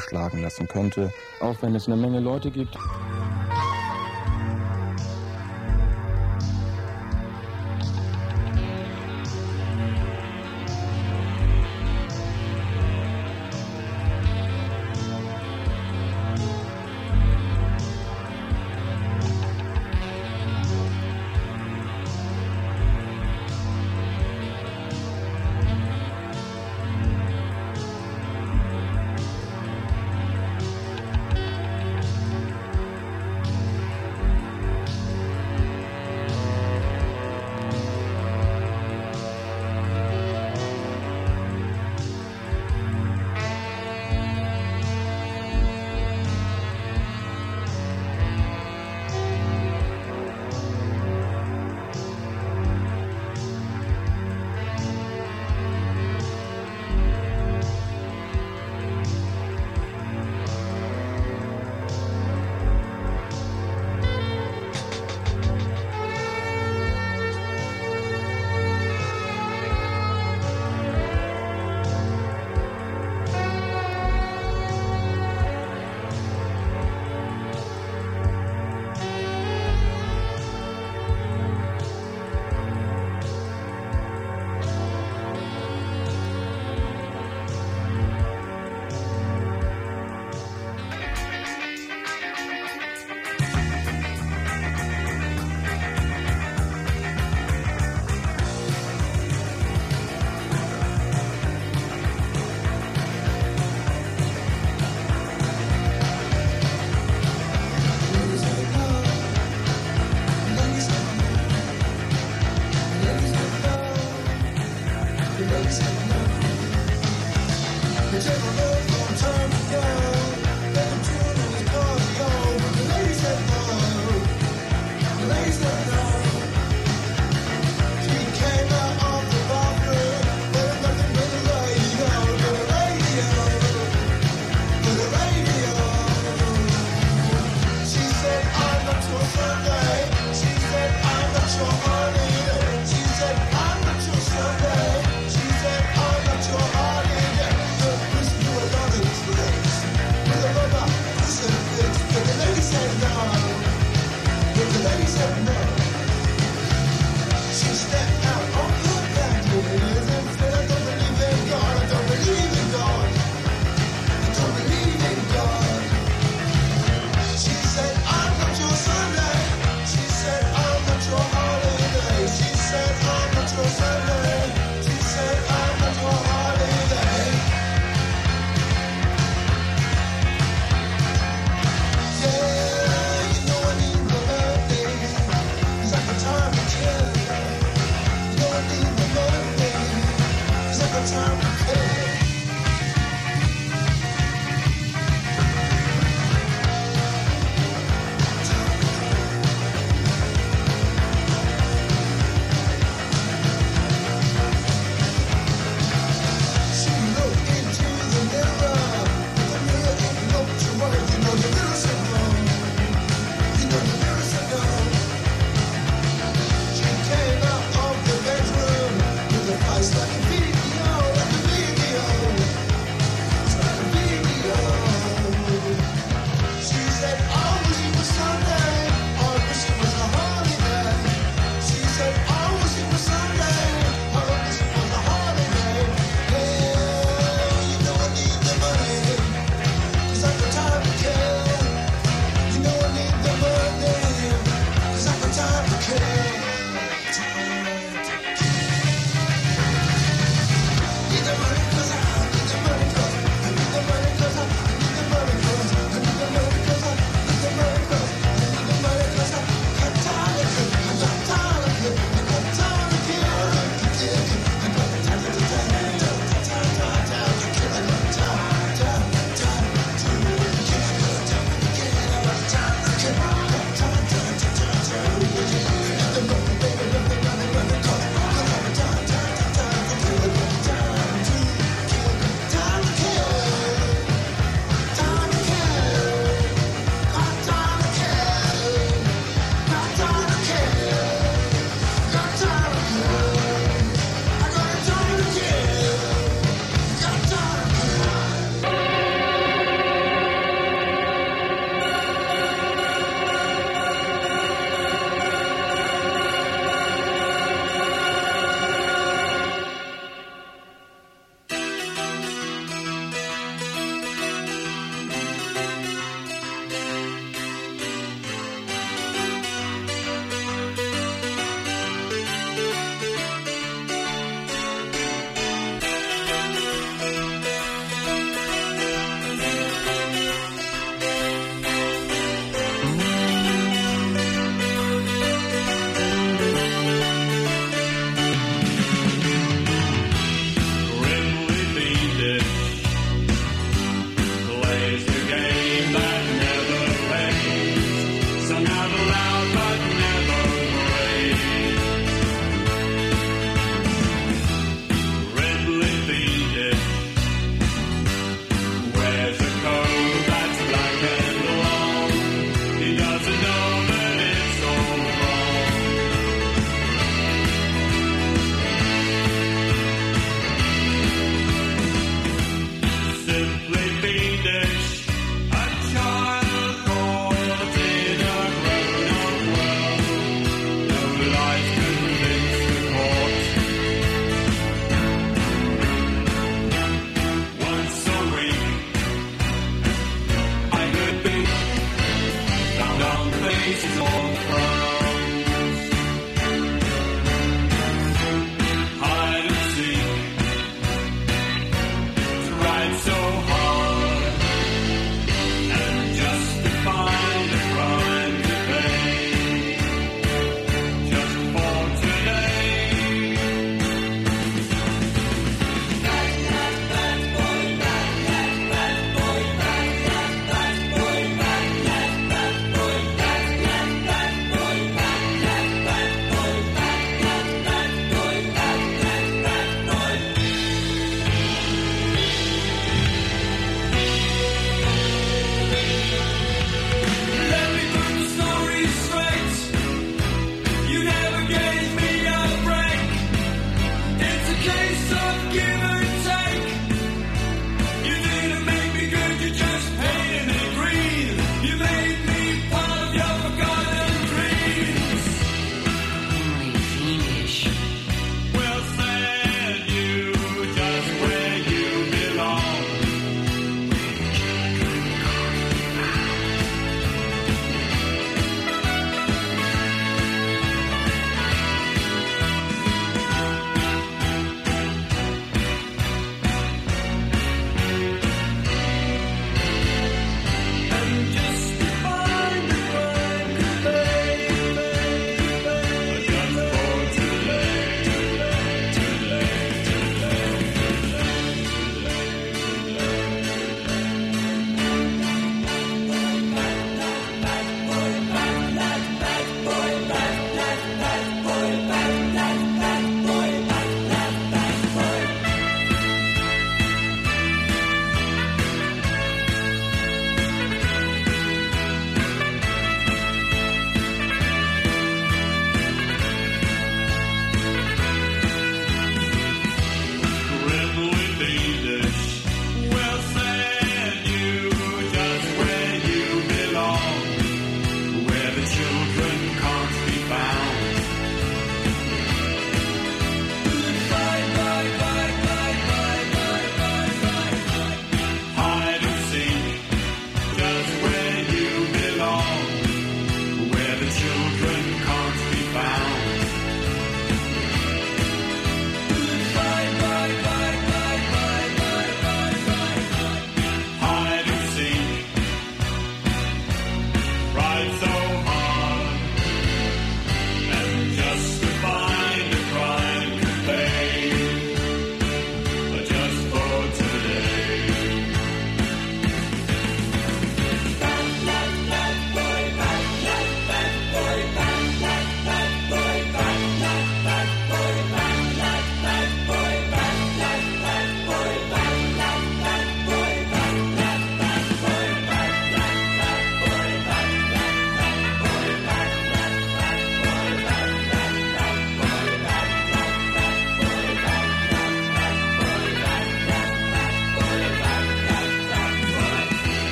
schlagen lassen könnte, auch wenn es eine Menge Leute gibt.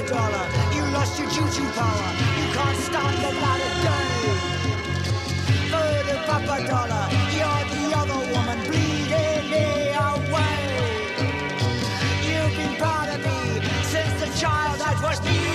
your dollar. You lost your juju power. You can't stop the light of day. Murder Papa Dollar. You're the other woman bleeding me away. You've been part of me since the child that was me.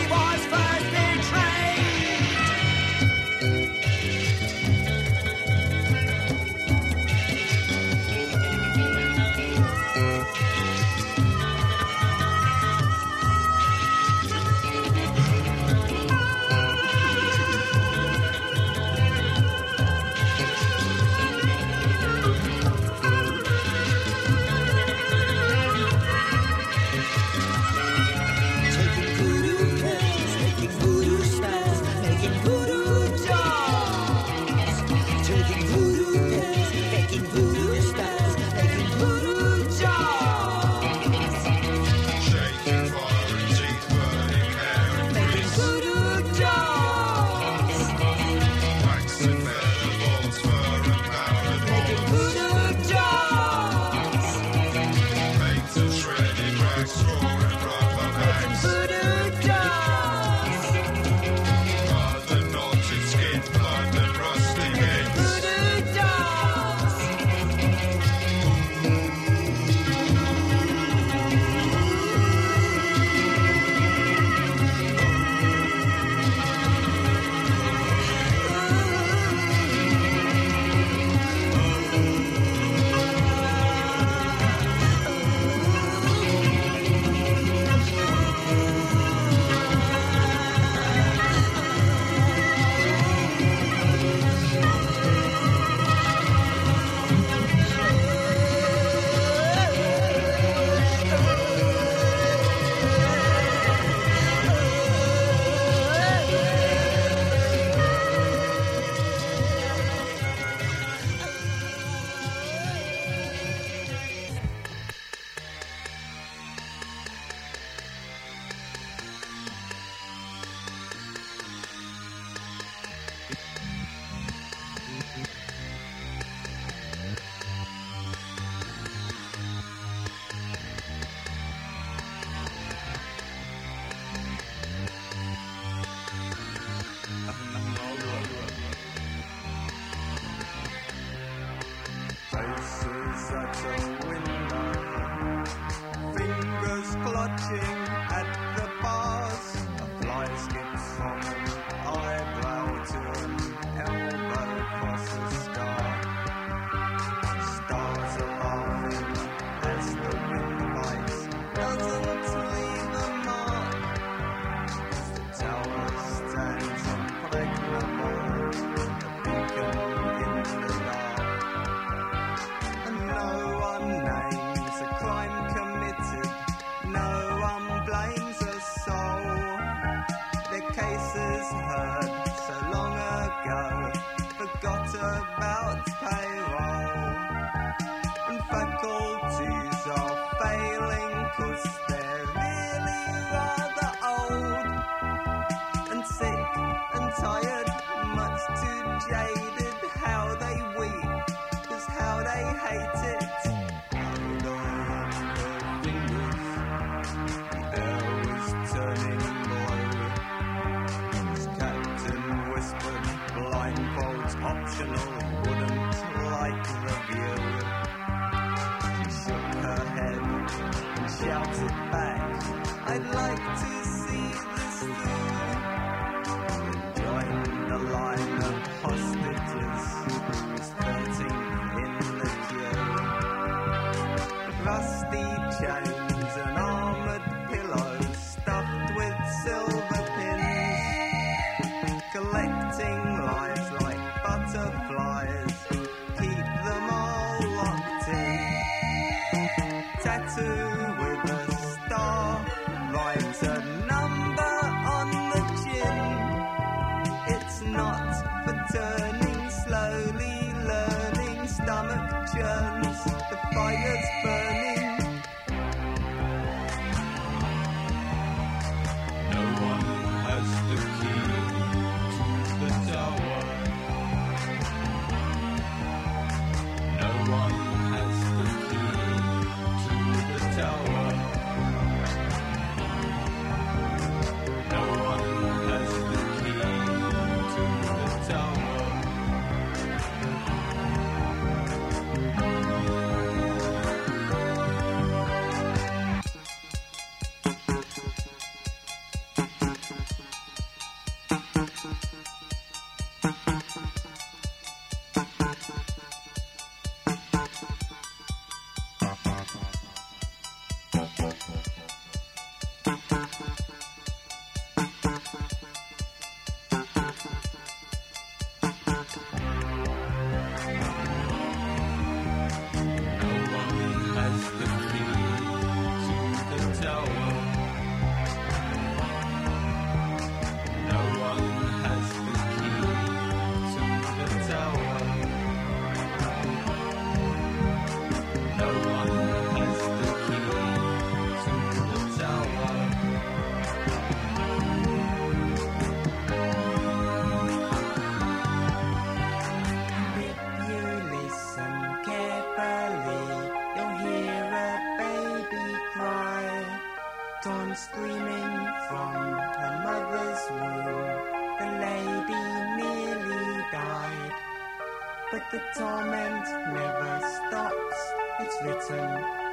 torment never stops. It's written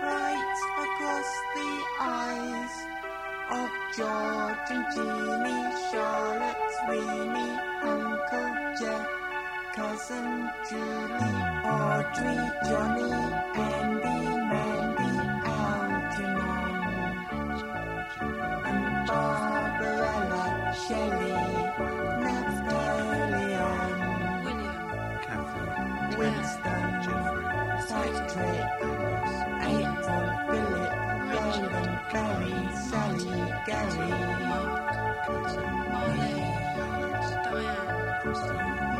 right across the eyes of George and Jeannie, Charlotte, Weenie, Uncle Jeff, Cousin Julie, Audrey, Johnny, Andy, Mandy, Algernon, and Barbara Shelley. Winston, Sartre, Ayrton, Philip, Roland, Gary, Sally, Gary, Mark, Marley, Diane,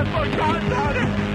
I've forgotten.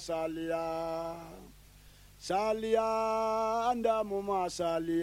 Salia. Salia anda muma salia